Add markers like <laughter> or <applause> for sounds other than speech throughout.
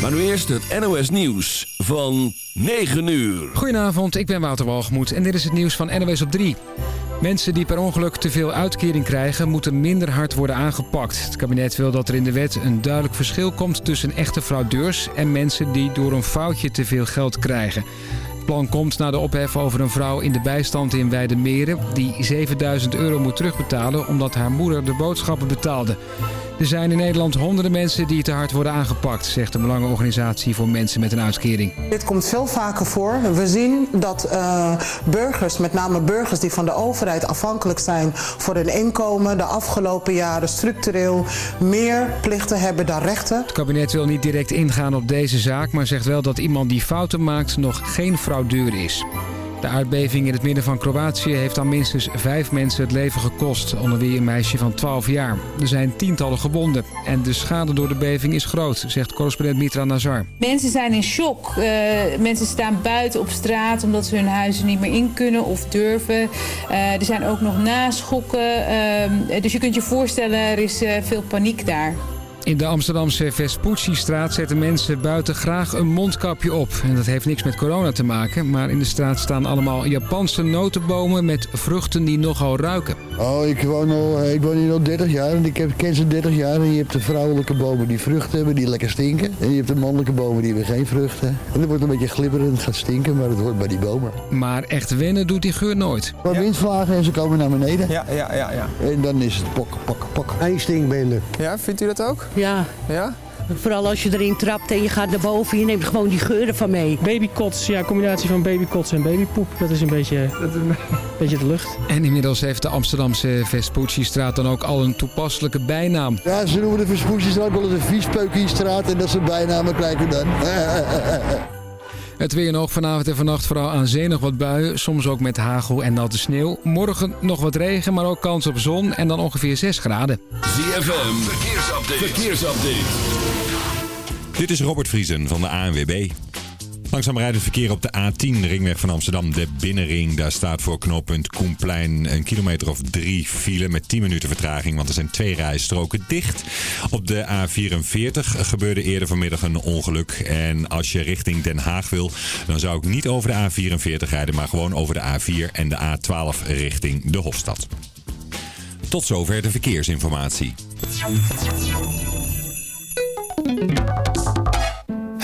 Maar nu eerst het NOS Nieuws van 9 uur. Goedenavond, ik ben Wouter Walgemoed en dit is het nieuws van NOS op 3. Mensen die per ongeluk te veel uitkering krijgen... moeten minder hard worden aangepakt. Het kabinet wil dat er in de wet een duidelijk verschil komt... tussen echte fraudeurs en mensen die door een foutje te veel geld krijgen. Het plan komt na de ophef over een vrouw in de bijstand in Weidemeren... die 7000 euro moet terugbetalen omdat haar moeder de boodschappen betaalde. Er zijn in Nederland honderden mensen die te hard worden aangepakt... zegt de Belangenorganisatie voor Mensen met een Uitkering. Dit komt veel vaker voor. We zien dat uh, burgers, met name burgers die van de overheid afhankelijk zijn... voor hun inkomen de afgelopen jaren structureel meer plichten hebben dan rechten. Het kabinet wil niet direct ingaan op deze zaak... maar zegt wel dat iemand die fouten maakt nog geen fraudeur is. De aardbeving in het midden van Kroatië heeft aan minstens vijf mensen het leven gekost, onder wie een meisje van 12 jaar. Er zijn tientallen gewonden en de schade door de beving is groot, zegt correspondent Mitra Nazar. Mensen zijn in shock. Uh, mensen staan buiten op straat omdat ze hun huizen niet meer in kunnen of durven. Uh, er zijn ook nog naschokken. Uh, dus je kunt je voorstellen, er is veel paniek daar. In de Amsterdamse Vespucci-straat zetten mensen buiten graag een mondkapje op. En dat heeft niks met corona te maken, maar in de straat staan allemaal Japanse notenbomen met vruchten die nogal ruiken. Oh, ik woon, al, ik woon hier al 30 jaar en ik heb, ken ze 30 jaar. En je hebt de vrouwelijke bomen die vruchten hebben, die lekker stinken. En je hebt de mannelijke bomen die hebben geen vruchten. En dat wordt een beetje glibberend, gaat stinken, maar het hoort bij die bomen. Maar echt wennen doet die geur nooit. Ja. windvlagen en ze komen naar beneden. Ja, ja, ja, ja. En dan is het pok, pok, pok. Eén Ja, vindt u dat ook? Ja. Ja? Vooral als je erin trapt en je gaat naar boven, je neemt gewoon die geuren van mee. Babykots, ja, combinatie van babykots en babypoep. Dat is een beetje, <laughs> dat is een beetje de lucht. En inmiddels heeft de Amsterdamse Vespucci-straat dan ook al een toepasselijke bijnaam. Ja, ze noemen de Vespucci-straat wel eens de Viespeukie-straat en dat soort bijnamen krijgen dan. <laughs> Het weer nog vanavond en vannacht vooral aan zee nog wat buien. Soms ook met hagel en natte sneeuw. Morgen nog wat regen, maar ook kans op zon en dan ongeveer 6 graden. ZFM, verkeersupdate. verkeersupdate. Dit is Robert Vriesen van de ANWB. Langzaam rijdt het verkeer op de A10, ringweg van Amsterdam, de binnenring. Daar staat voor knooppunt Koenplein een kilometer of drie file met 10 minuten vertraging, want er zijn twee rijstroken dicht. Op de A44 gebeurde eerder vanmiddag een ongeluk. En als je richting Den Haag wil, dan zou ik niet over de A44 rijden, maar gewoon over de A4 en de A12 richting de Hofstad. Tot zover de verkeersinformatie.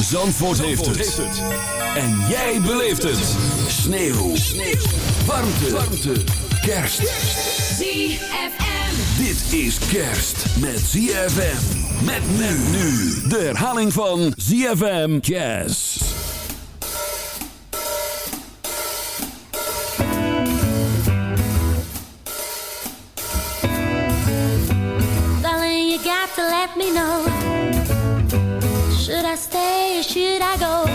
Zandvoort, heeft, het. En jij beleeft het. Sneeuw. Sneeuw. Warmte. Warmte. Kerst. ZFM. Dit is kerst met ZFM. Met men nu. De herhaling van ZFM Jazz. Darling, you got to let me know. I stay or should I go?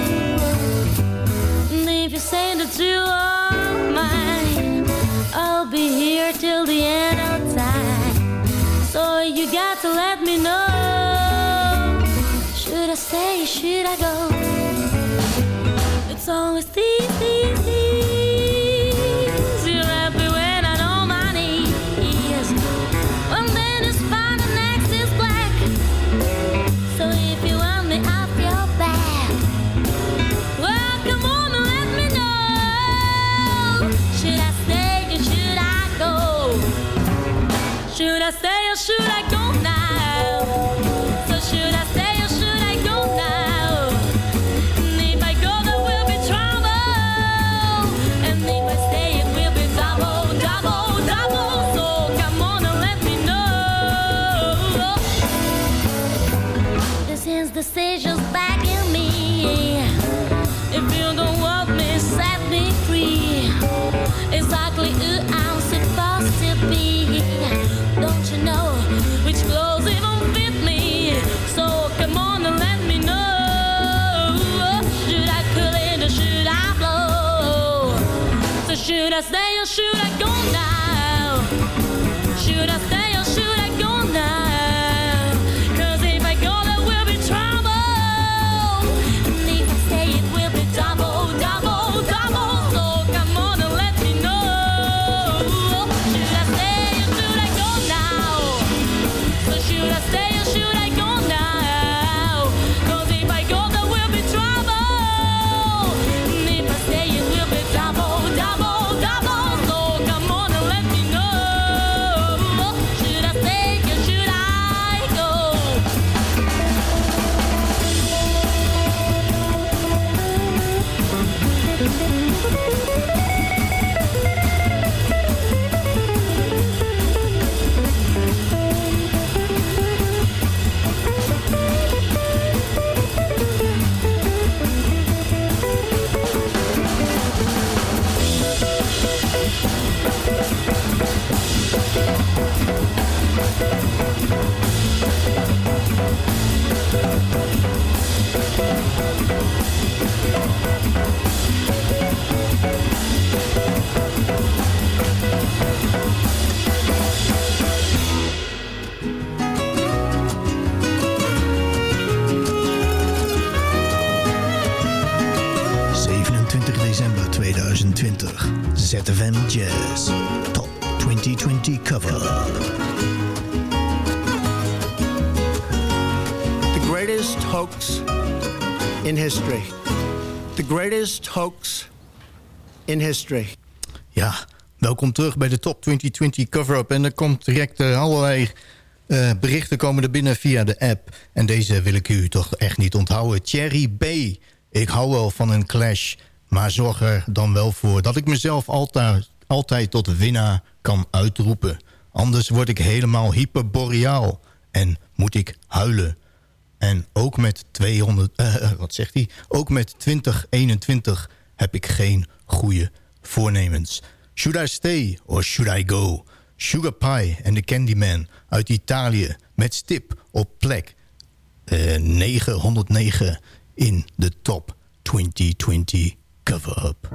And if you say that you are mine, I'll be here till the end of time. So you got to let me know. Should I stay or should I go? It's always these, history. The greatest hoax in history. Ja, welkom terug bij de Top 2020 cover-up. En er komt direct eh, allerlei eh, berichten komen er binnen via de app. En deze wil ik u toch echt niet onthouden. Cherry B. Ik hou wel van een clash. Maar zorg er dan wel voor dat ik mezelf altijd, altijd tot winnaar kan uitroepen. Anders word ik helemaal hyperboreaal. En moet ik huilen. En ook met 200, eh, wat zegt hij? Ook met 2021 heb ik geen goede voornemens. Should I stay or should I go? Sugar Pie en de Candyman uit Italië met stip op plek eh, 909 in de top 2020 cover-up.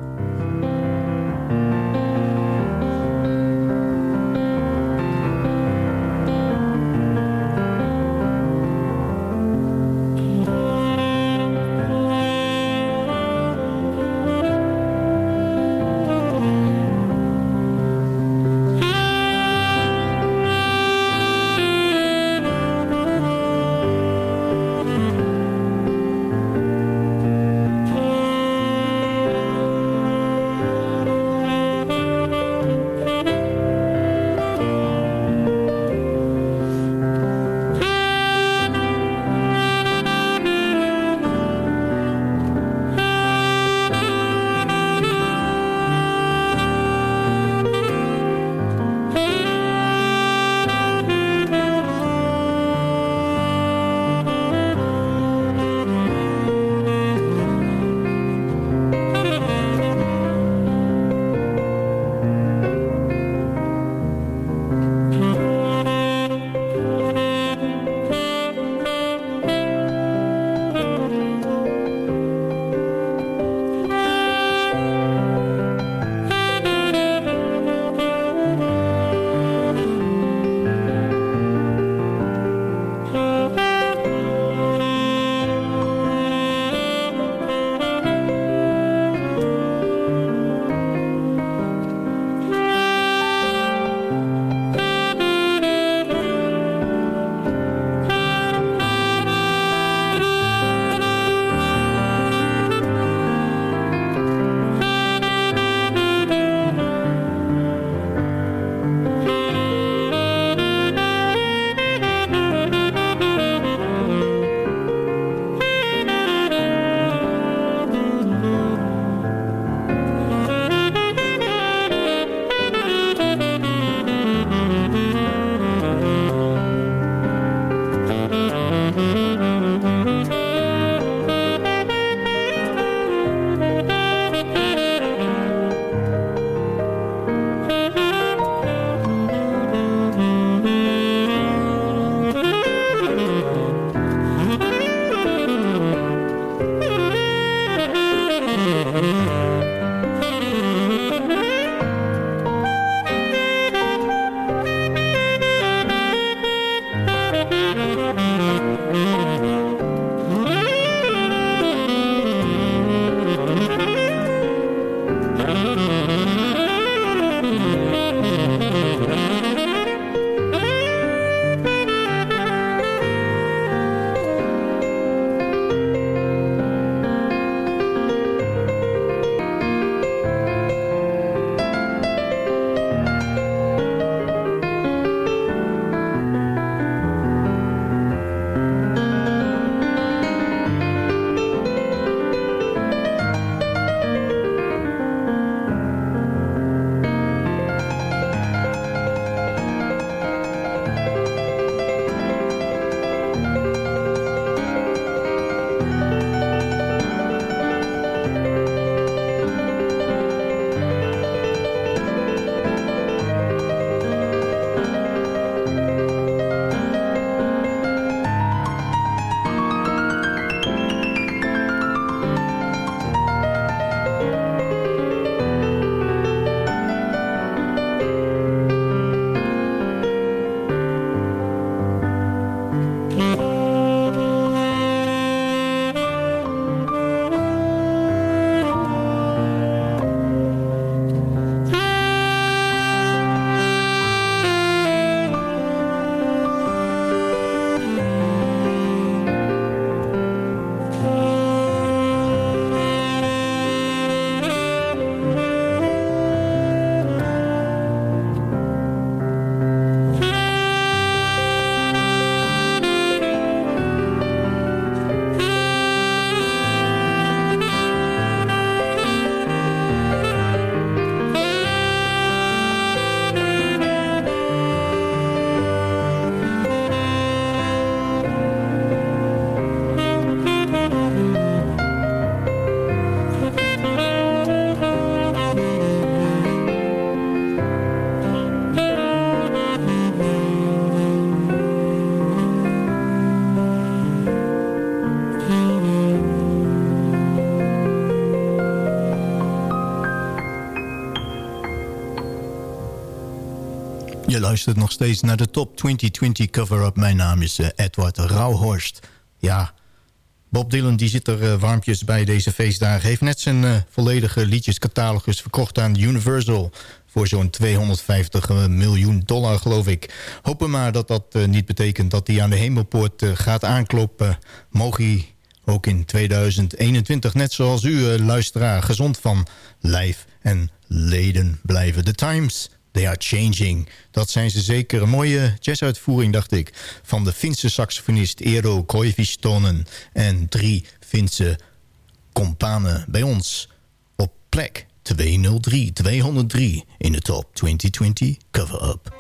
Luistert nog steeds naar de Top 2020 cover-up. Mijn naam is uh, Edward Rauhorst. Ja, Bob Dylan die zit er uh, warmpjes bij deze feestdagen. Heeft net zijn uh, volledige liedjescatalogus verkocht aan Universal... voor zo'n 250 miljoen dollar, geloof ik. Hopen maar dat dat niet betekent dat hij aan de hemelpoort gaat aankloppen. Mogen hij ook in 2021, net zoals u, luisteraar... gezond van lijf en leden blijven. The Times They Are Changing. Dat zijn ze zeker. Een mooie jazzuitvoering, dacht ik. Van de Finse saxofonist Eero Koivistonen. En drie Finse companen bij ons op plek 203, 203 in de top 2020 cover-up.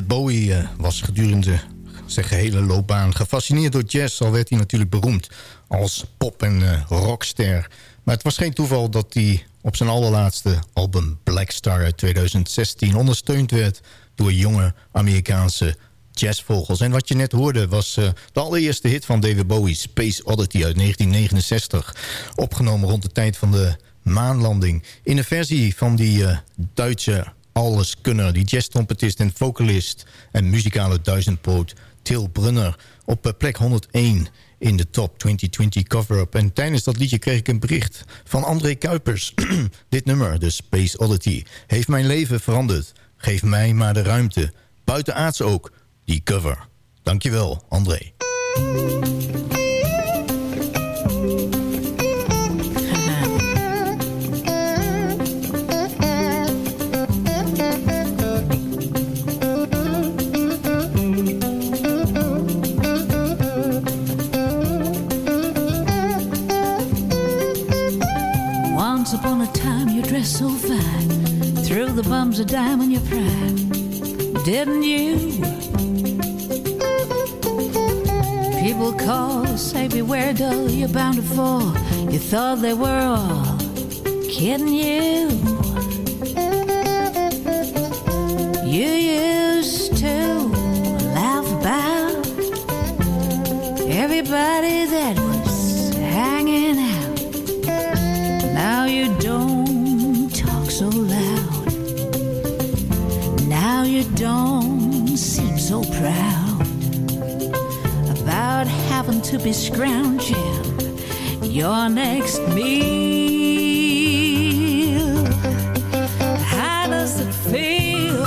Bowie eh, was gedurende zijn gehele loopbaan gefascineerd door jazz. Al werd hij natuurlijk beroemd als pop- en uh, rockster. Maar het was geen toeval dat hij op zijn allerlaatste album Black Star uit 2016 ondersteund werd door jonge Amerikaanse jazzvogels. En wat je net hoorde was uh, de allereerste hit van David Bowie, Space Oddity uit 1969. Opgenomen rond de tijd van de maanlanding. In een versie van die Duitse alleskunner, die jazztrompetist en vocalist... en muzikale duizendpoot Til Brunner op uh, plek 101 in de top 2020 cover-up. En tijdens dat liedje kreeg ik een bericht van André Kuipers. <clears throat> Dit nummer, de Space Oddity, heeft mijn leven veranderd. Geef mij maar de ruimte. Buitenaards ook, die cover. Dankjewel, André. The bums a dime on your pride Didn't you? People call, say beware doll You're bound to fall You thought they were all kidding you You used to laugh about Everybody that don't seem so proud about having to be scrounging your next meal. How does it feel?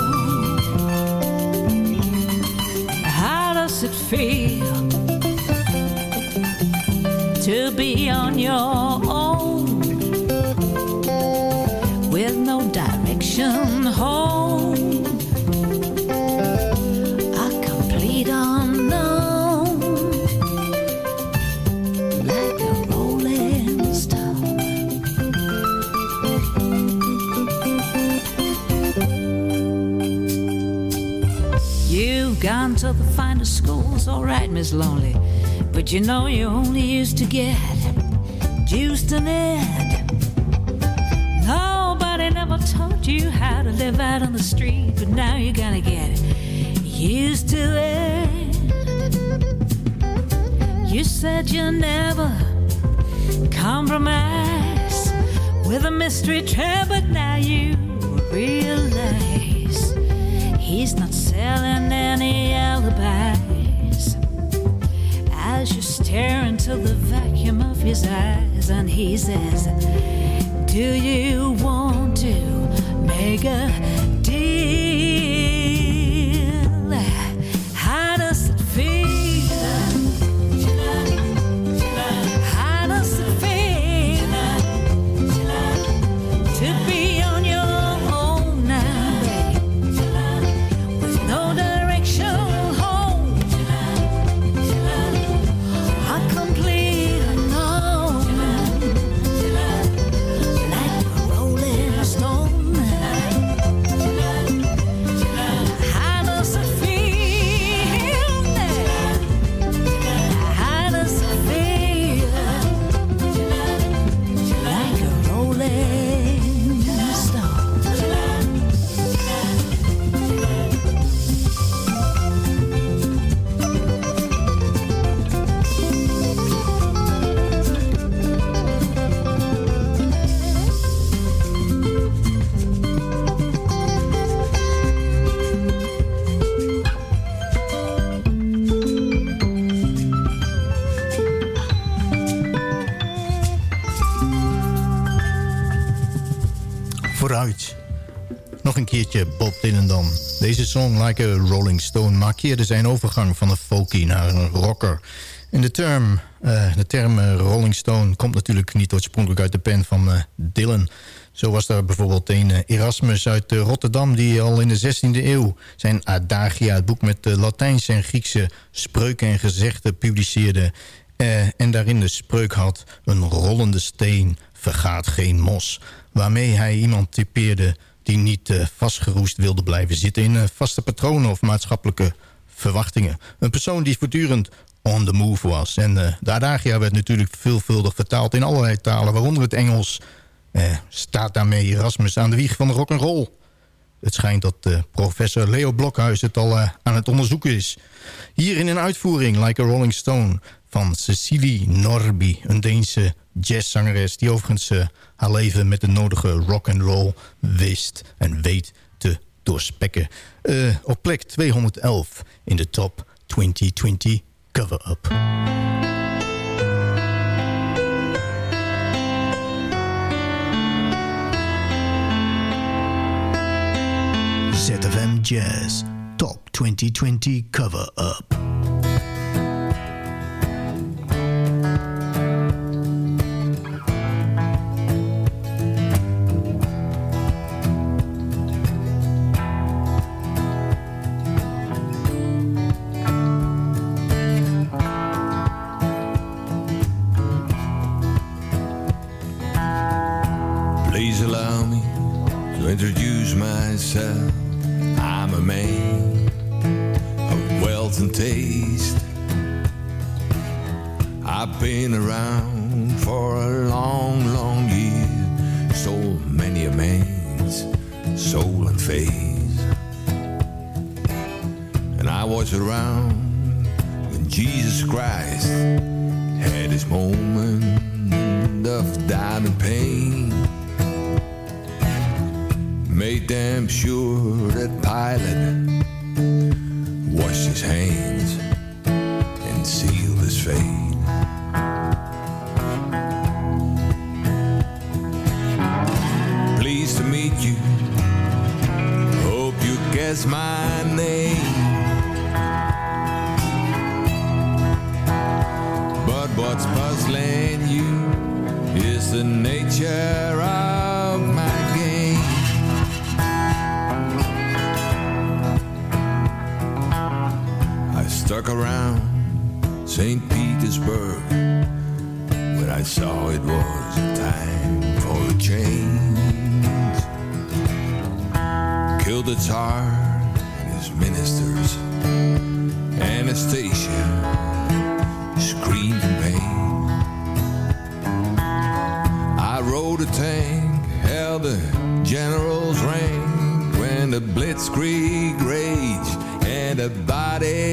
How does it feel to be on your schools, all right, Miss Lonely, but you know you only used to get juiced and ed. Nobody never taught you how to live out on the street, but now you're gonna get used to it. You said you never compromise with a mystery tramp, but now you realize he's not selling any alibis. Stare into the vacuum of his eyes, and he says, do you want to make a deal? Keertje Bob Dylan. Deze song Like a Rolling Stone markeerde zijn overgang van een folkie naar een rocker. En de term, eh, de term eh, Rolling Stone komt natuurlijk niet oorspronkelijk uit de pen van eh, Dylan. Zo was er bijvoorbeeld een Erasmus uit Rotterdam... die al in de 16e eeuw zijn Adagia, het boek met de Latijnse en Griekse spreuken en gezegden publiceerde... En daarin de spreuk had... een rollende steen vergaat geen mos. Waarmee hij iemand typeerde die niet uh, vastgeroest wilde blijven zitten in uh, vaste patronen of maatschappelijke verwachtingen. Een persoon die voortdurend on the move was. En uh, de werd natuurlijk veelvuldig vertaald in allerlei talen, waaronder het Engels. staat daarmee Erasmus aan de wieg van de rock and roll. Het schijnt dat professor Leo Blokhuis het al aan het onderzoeken is. Hier in een uitvoering, Like a Rolling Stone, van Cecilie Norby, een Deense jazzzangeres... die overigens uh, haar leven met de nodige rock and roll wist en weet te doorspekken. Uh, op plek 211 in de top 2020 cover-up. ZFM Jazz Top 2020 Cover-Up. sure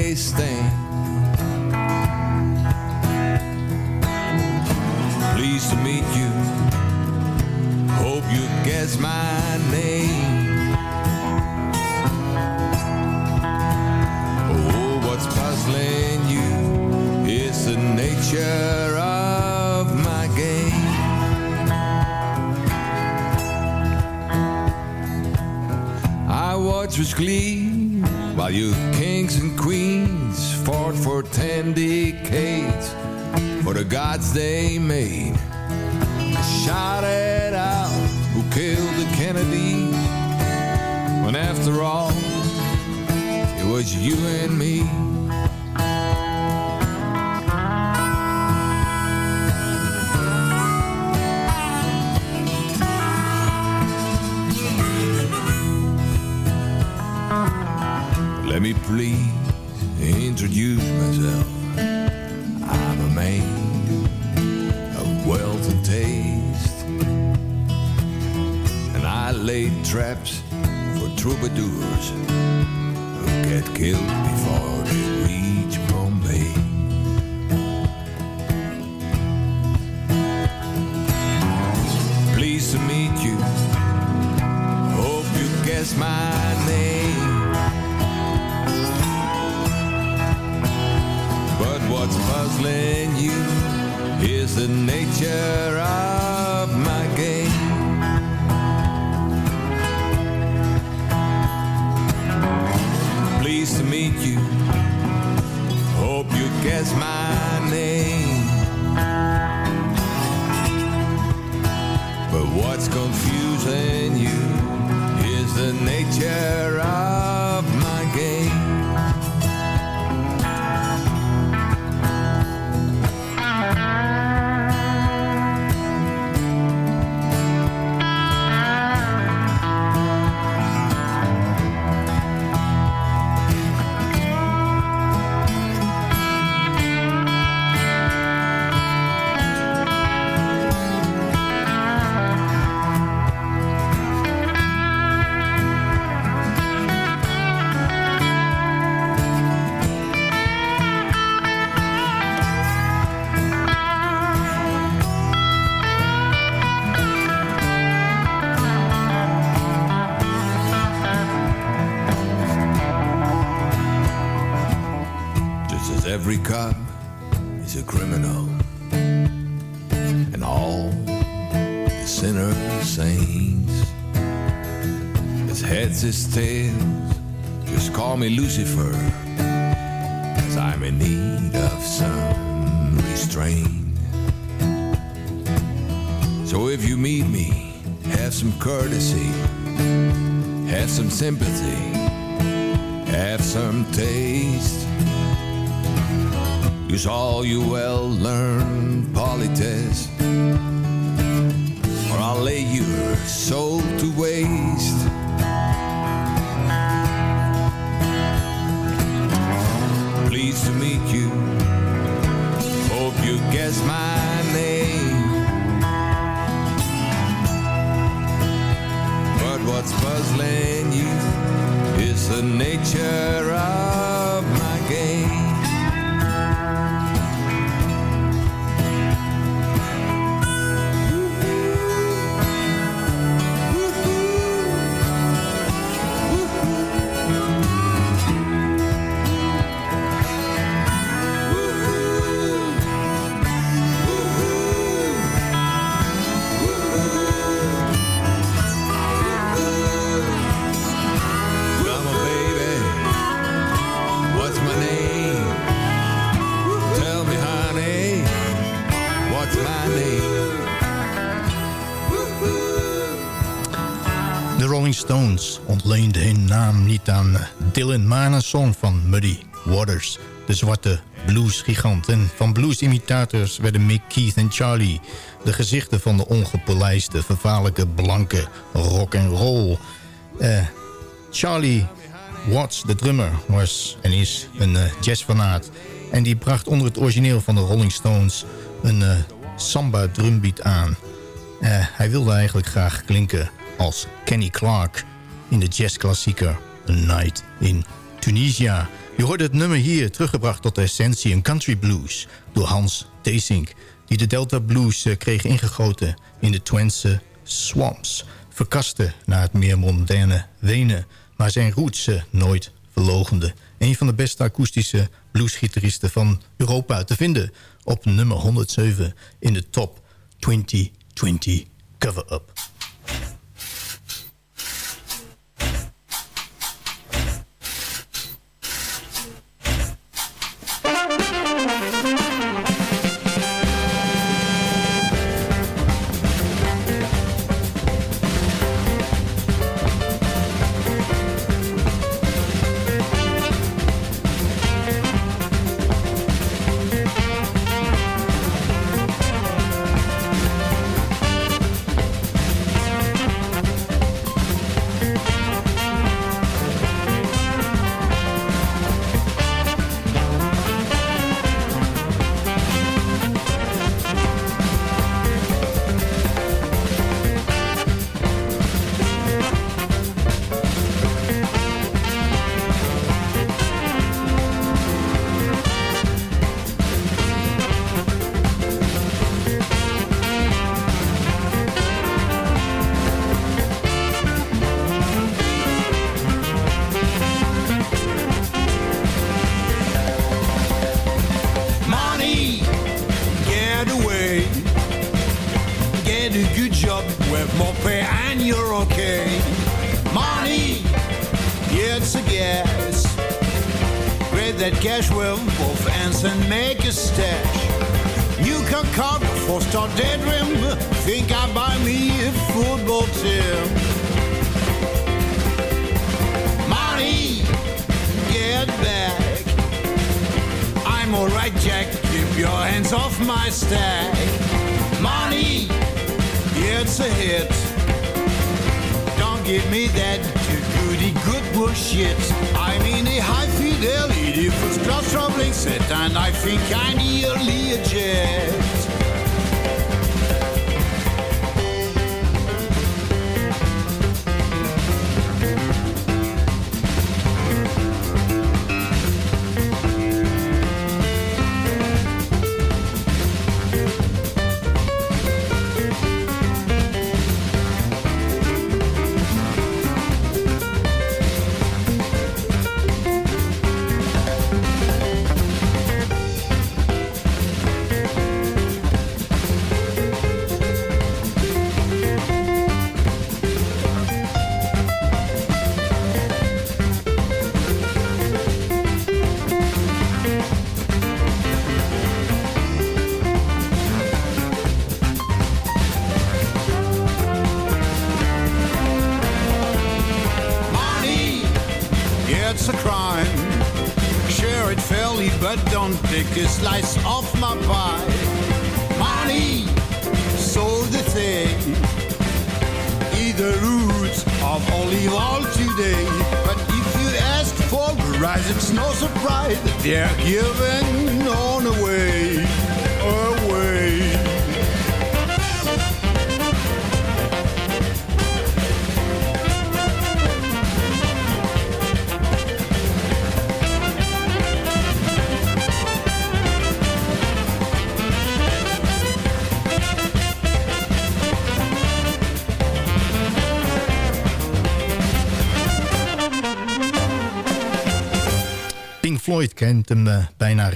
bodies stank. Pleased to meet you. Hope you guess my name. Oh, what's puzzling you is the nature of my game. I watch with glee while you kings and queens fought for ten decades for the gods they made. I shouted out who killed the Kennedys when after all it was you and me. Let me please introduce myself. I'm a man of wealth and taste, and I laid traps for troubadours who get killed before they reach nature of my game. Pleased to meet you. Hope you guess my name. But what's confusing you is the nature of sympathy, have some taste. Use all you well learned politesse, or I'll lay your soul aan Dylan, maar aan een song van Muddy Waters. De zwarte bluesgigant. En van bluesimitators werden Mick, Keith en Charlie... de gezichten van de ongepolijste, vervaarlijke, blanke rock and roll. Eh, Charlie Watts, de drummer, was en is een eh, jazzfanaat. En die bracht onder het origineel van de Rolling Stones... een eh, samba drumbeat aan. Eh, hij wilde eigenlijk graag klinken als Kenny Clark in de jazzklassieker A Night in Tunisia. Je hoorde het nummer hier teruggebracht tot de essentie een country blues door Hans Teesink, die de Delta Blues eh, kreeg ingegoten in de Twentse swamps. Verkaste naar het meer moderne Wenen, maar zijn roots eh, nooit verlogende. Een van de beste akoestische bluesgitaristen van Europa te vinden op nummer 107 in de top 2020 cover-up.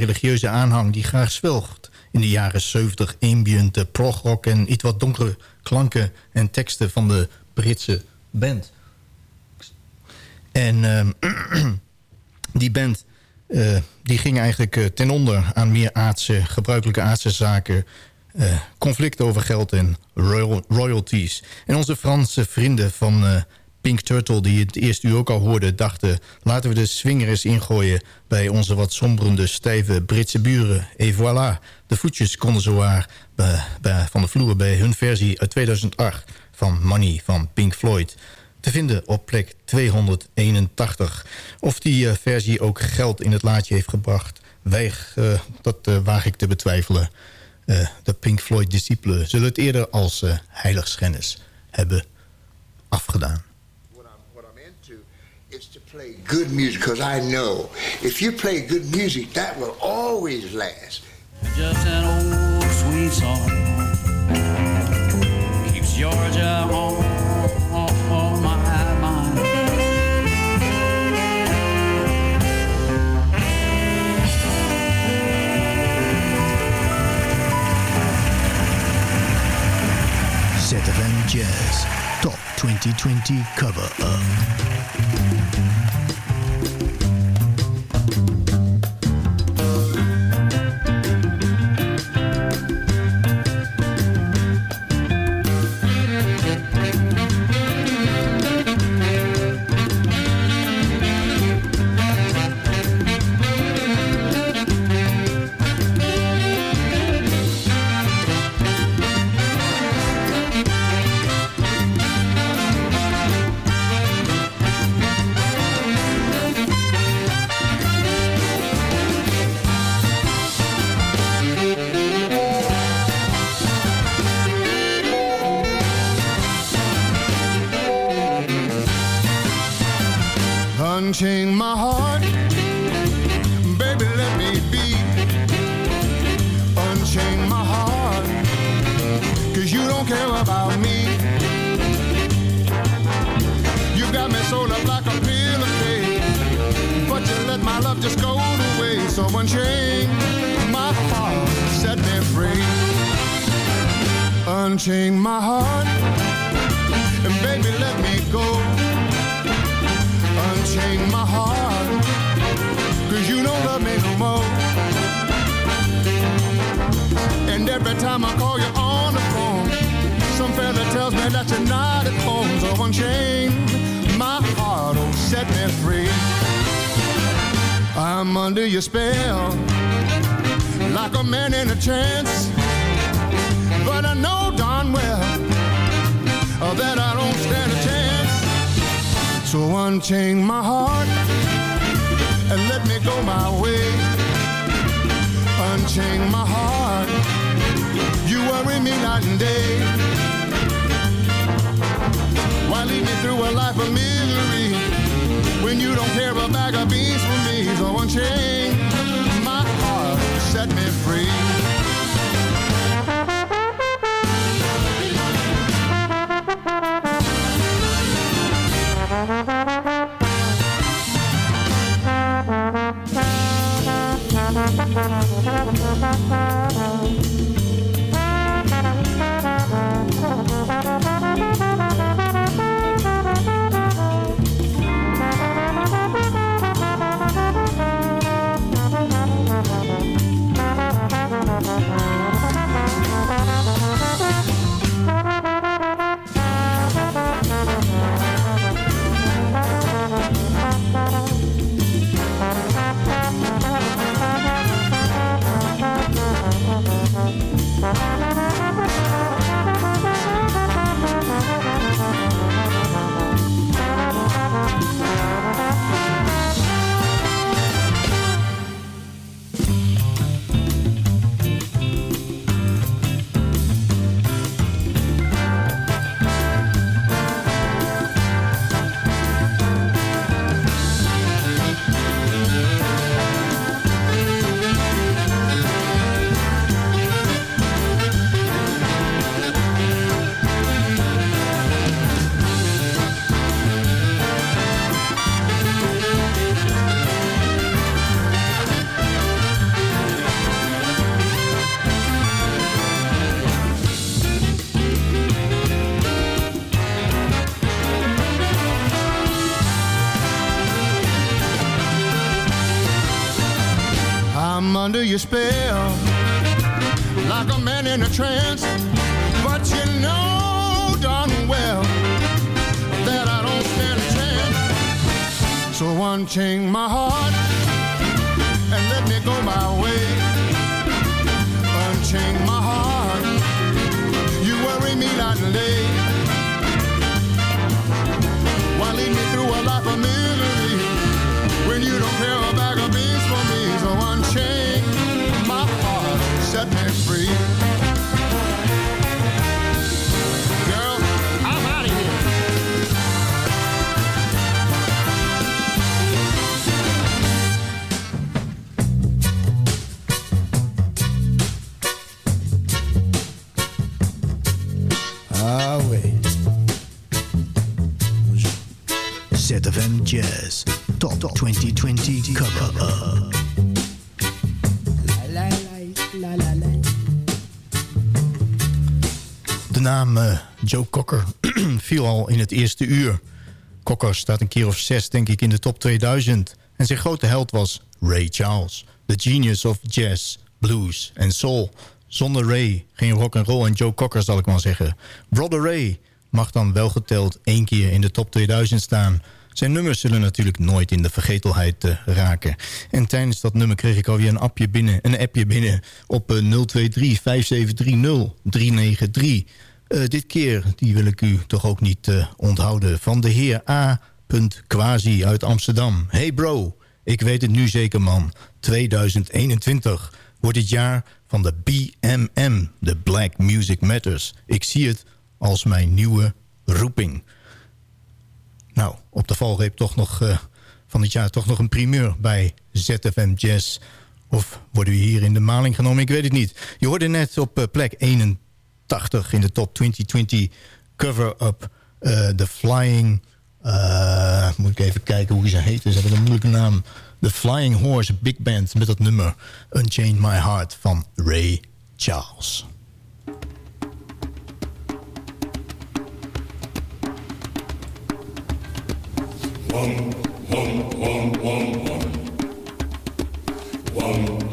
Religieuze aanhang die graag zwelgt in de jaren 70 ambient, eh, progrock en iets wat donkere klanken en teksten van de Britse band. En ehm, <clears throat> die band eh, die ging eigenlijk eh, ten onder aan meer aardse, gebruikelijke aardse zaken... eh conflict over geld en royal- royalties. En onze Franse vrienden van Pink Turtle, die het eerst u ook al hoorde... dachten, laten we de swinger eens ingooien... bij onze wat somberende, stijve Britse buren. Et voilà, de voetjes konden zowaar bij, van de vloer... bij hun versie uit 2008 van Money van Pink Floyd te vinden op plek 281. Of die eh, versie ook geld in het laadje heeft gebracht... Weig, eh, dat eh, waag ik te betwijfelen. De Pink Floyd-discipelen zullen het eerder als heiligschennis hebben afgedaan. Is to play good music because I know if you play good music, that will always last. Just an old sweet song keeps Georgia on, on my mind. ZFM Jazz Top 2020 cover up. Unchain my heart, baby, let me be. Unchain my heart, cause you don't care about me. You got me sold up like a pill of cake, but you let my love just go to waste. So unchain my heart, set me free. Unchain my heart, and baby, let me go unchain my heart. Cause you don't love me no more. And every time I call you on the phone Some fella tells me that you're not at home. So unchain my heart, oh set me free. I'm under your spell Like a man in a trance. But I know darn well That I don't stand a chance so unchain my heart and let me go my way. Unchain my heart. You worry me night and day. Why lead me through a life of misery when you don't care a bag of beans for me? So unchain my heart, set me free. Thank <laughs> you. In a trance. But you know darn well that I don't stand a chance. So unchain my heart ZFM Jazz Top 2020 Cover Up. De naam eh, Joe Cocker <clears throat> viel al in het eerste uur. Cocker staat een keer of zes, denk ik, in de top 2000. En zijn grote held was Ray Charles. The genius of jazz, blues en soul. Zonder Ray geen rock and roll en Joe Cocker zal ik maar zeggen. Brother Ray mag dan wel geteld één keer in de top 2000 staan. Zijn nummers zullen natuurlijk nooit in de vergetelheid eh, raken. En tijdens dat nummer kreeg ik alweer een appje binnen, een appje binnen op eh, 023 5730 393. Eh, dit keer, die wil ik u toch ook niet eh, onthouden, van de heer A. Quasi uit Amsterdam. Hey bro, ik weet het nu zeker man. 2021 wordt het jaar van de BMM, de Black Music Matters. Ik zie het als mijn nieuwe roeping. Nou, op de valreep toch nog eh, van dit jaar toch nog een primeur bij ZFM Jazz. Of worden we hier in de maling genomen? Ik weet het niet. Je hoorde net op eh, plek 81 in de top 2020 cover-up The Flying... eh, moet ik even kijken hoe ze heet. Ze hebben een moeilijke naam. The Flying Horse Big Band met dat nummer Unchain My Heart van Ray Charles. One, one, one, one. One, one,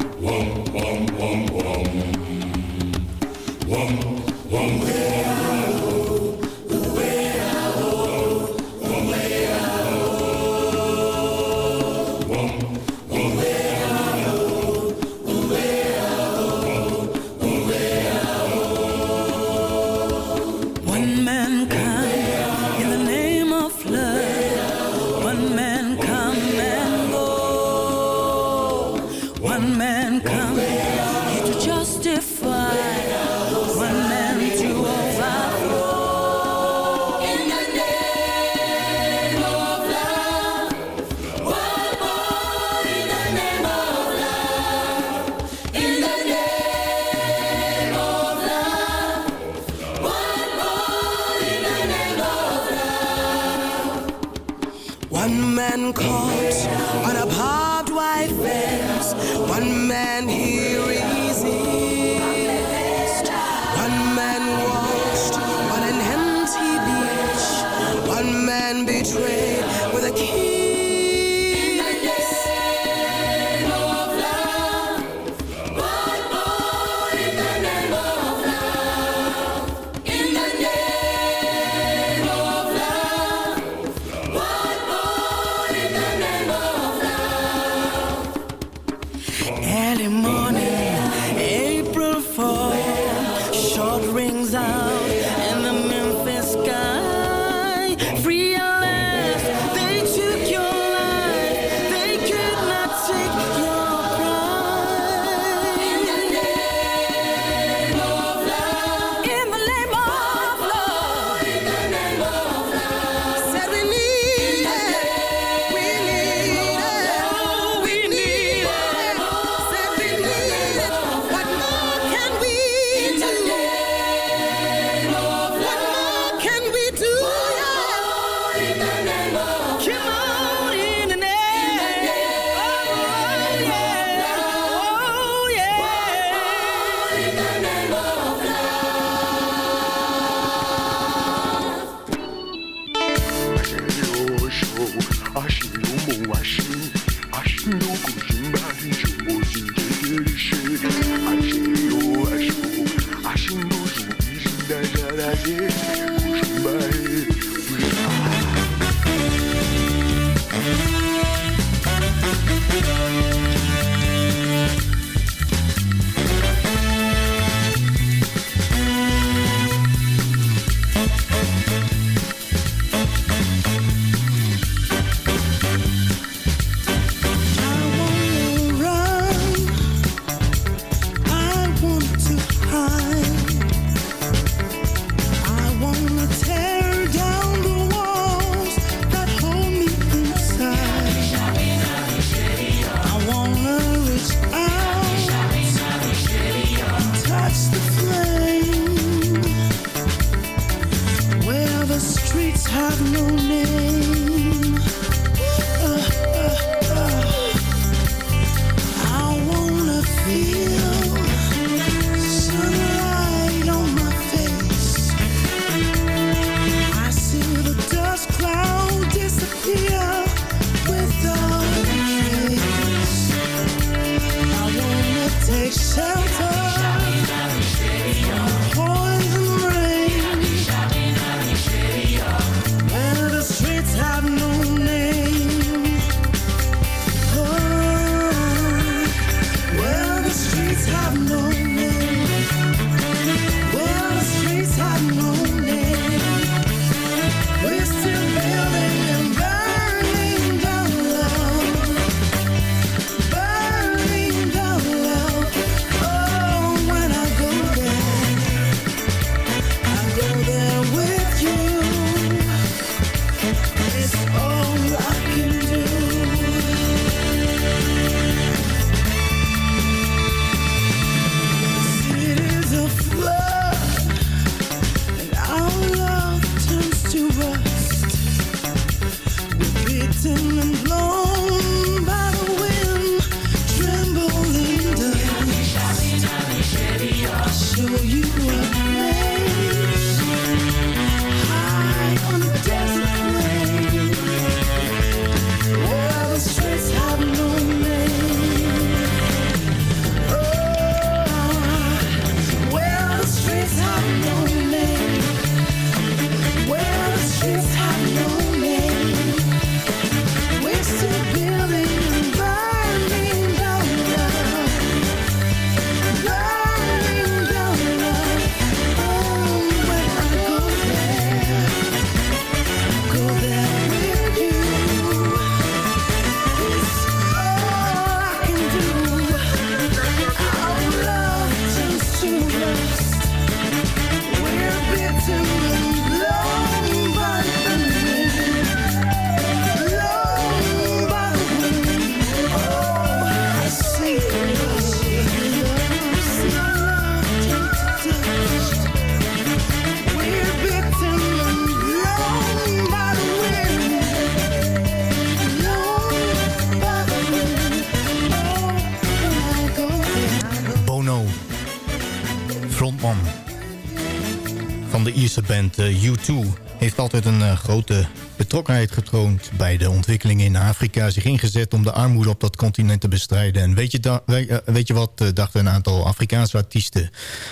uh, U2 heeft altijd een uh, grote betrokkenheid getoond bij de ontwikkelingen in Afrika. Zich ingezet om de armoede op dat continent te bestrijden. En weet je, da, weet je wat, dachten een aantal Afrikaanse artiesten.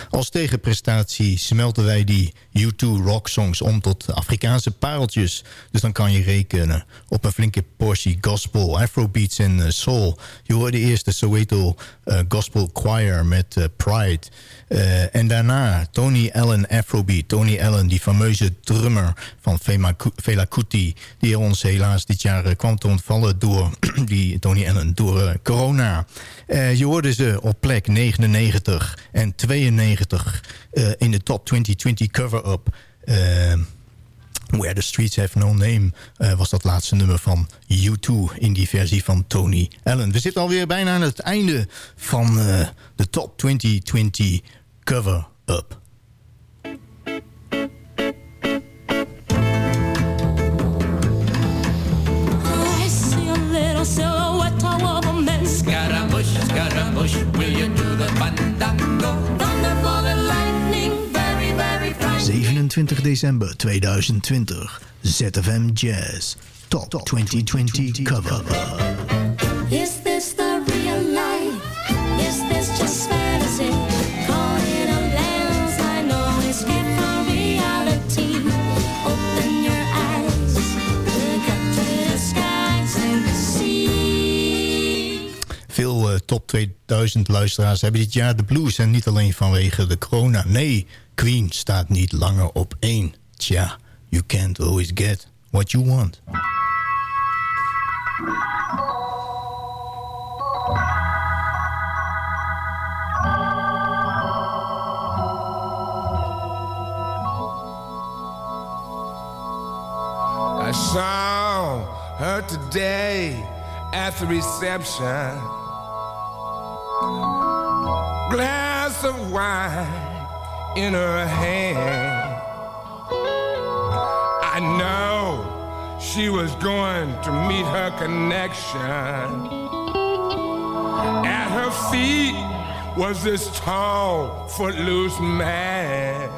Als tegenprestatie smelten wij die U2 rock songs om tot Afrikaanse pareltjes. Dus dan kan je rekenen op een flinke portie gospel, afrobeats en soul. Je hoorde eerst de Soweto Gospel Choir met Pride... Uh, en daarna Tony Allen Afrobeat. Tony Allen, die fameuze drummer van Fela Kuti... die ons helaas dit jaar uh, kwam te ontvallen door <clears throat> die Tony Allen, door uh, corona. je hoorde ze op plek 99 en 92 in de top 2020 cover-up... Where the Streets Have No Name was dat laatste nummer van U2 in die versie van Tony Allen. We zitten alweer bijna aan het einde van de top 2020 cover up. I see a little silhouette of a man. Scaramouche, Scaramouche, will you do the fandango? Thunderbolt and lightning, very, very frightening. 27 december 2020. ZFM Jazz. Top 2020 cover up. Is top 2000 luisteraars hebben dit jaar de blues. En niet alleen vanwege de corona. Nee, Queen staat niet langer op één. Tja, you can't always get what you want. I saw her today at the reception glass of wine in her hand. I know she was going to meet her connection. At her feet was this tall, footloose man.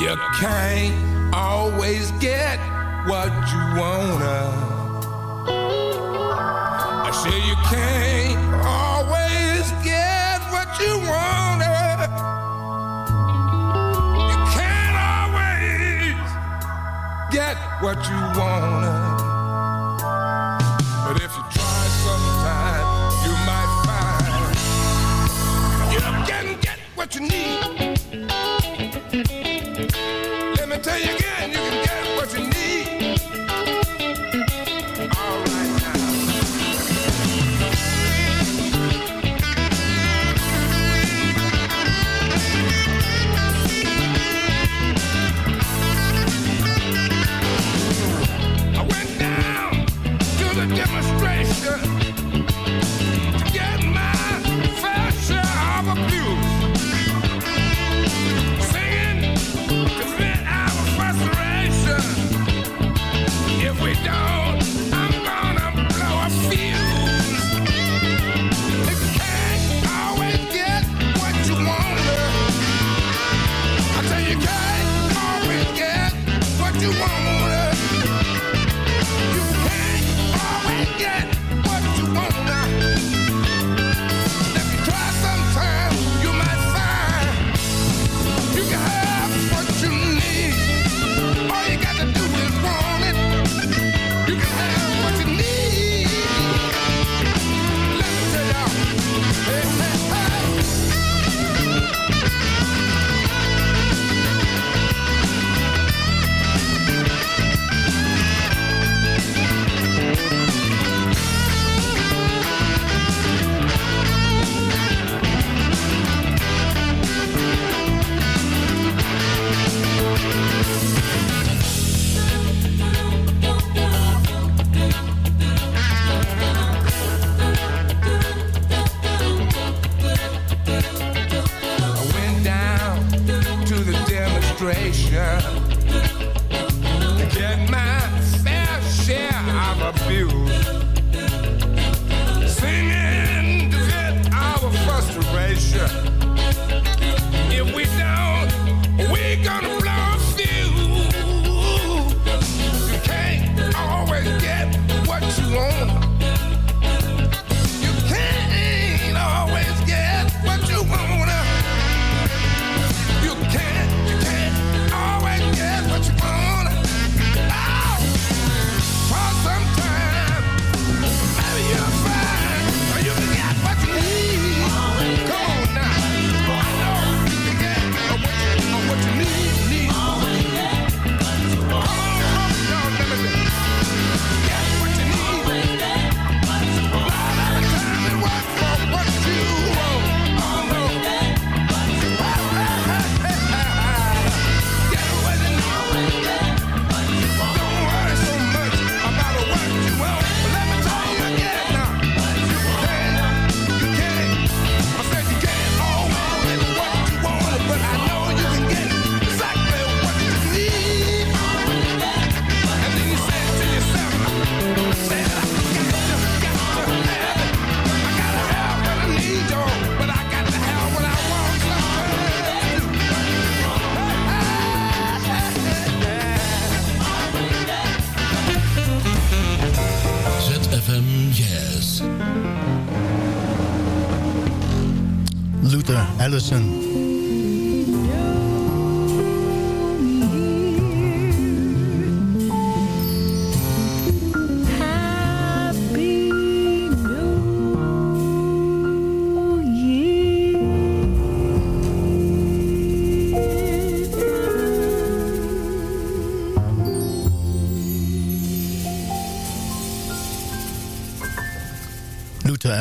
You can't always get what you wanna. I say you can't what you wanna. But if you try sometime, you might find you can get what you need.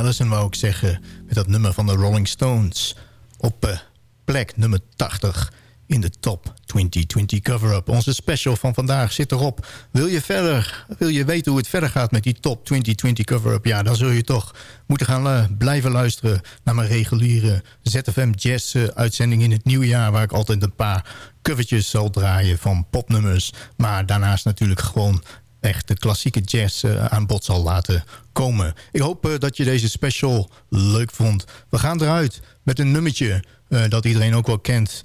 Allison wou ik zeggen... met dat nummer van de Rolling Stones. Op uh, plek nummer 80 in de top 2020 cover-up. Onze special van vandaag zit erop. Wil je verder, wil je weten hoe het verder gaat met die top 2020 cover-up? Ja, dan zul je toch moeten gaan uh, blijven luisteren naar mijn reguliere ZFM Jazz uh, uitzending in het nieuwe jaar... waar ik altijd een paar covertjes zal draaien van popnummers. Maar daarnaast natuurlijk gewoon echt de klassieke jazz uh, aan bod zal laten komen. Ik hoop uh, dat je deze special leuk vond. We gaan eruit met een nummertje uh, dat iedereen ook wel kent.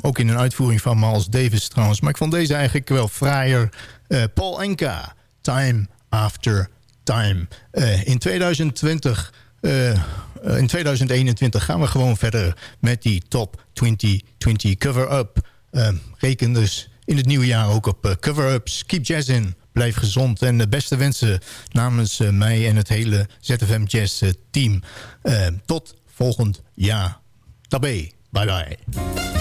ook in een uitvoering van Miles Davis trouwens. Maar ik vond deze eigenlijk wel fraaier. Paul Enka, Time After Time. in 2020... in 2021 gaan we gewoon verder met die top 2020 cover-up. reken dus in het nieuwe jaar ook op cover-ups. Keep jazz in. Blijf gezond en de beste wensen namens uh, mij en het hele ZFM Jazz uh, team. Uh, tot volgend jaar. Tabé. Bye bye.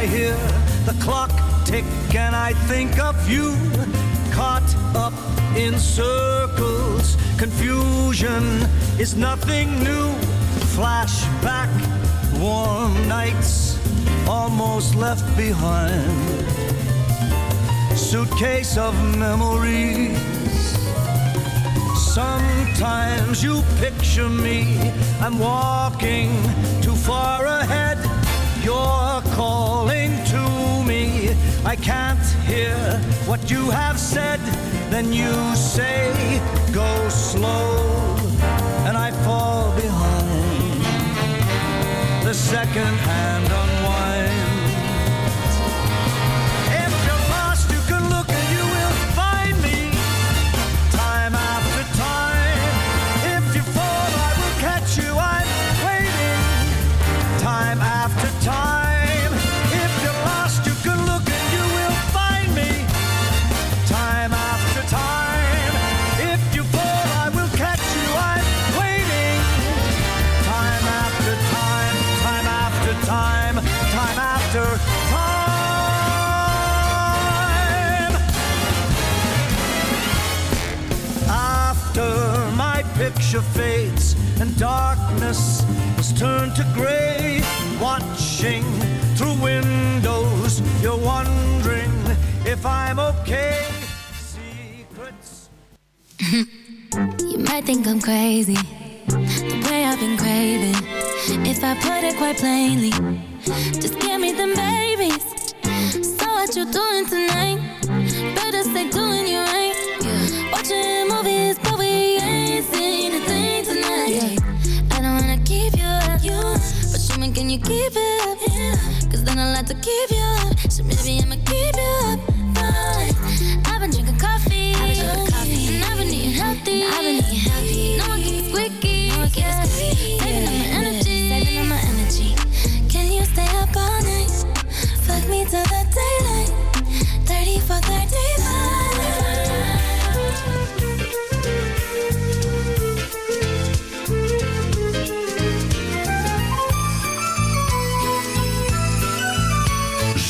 I hear the clock tick, and I think of you caught up in circles. Confusion is nothing new. Flashback, warm nights almost left behind. Suitcase of memories. Sometimes you picture me, I'm walking too far ahead. You're calling to me, I can't hear what you have said. Then you say, go slow, and I fall behind. The second hand unwinds. Fades and darkness is turned to gray, watching through windows, you're wondering if I'm okay. Secrets. <laughs> You might think I'm crazy, the way I've been craving. If I put it quite plainly, just give me them babies. So what you doing tonight? Better stay can you keep it up? Cause then I'll have to keep you up. So maybe I'ma keep you.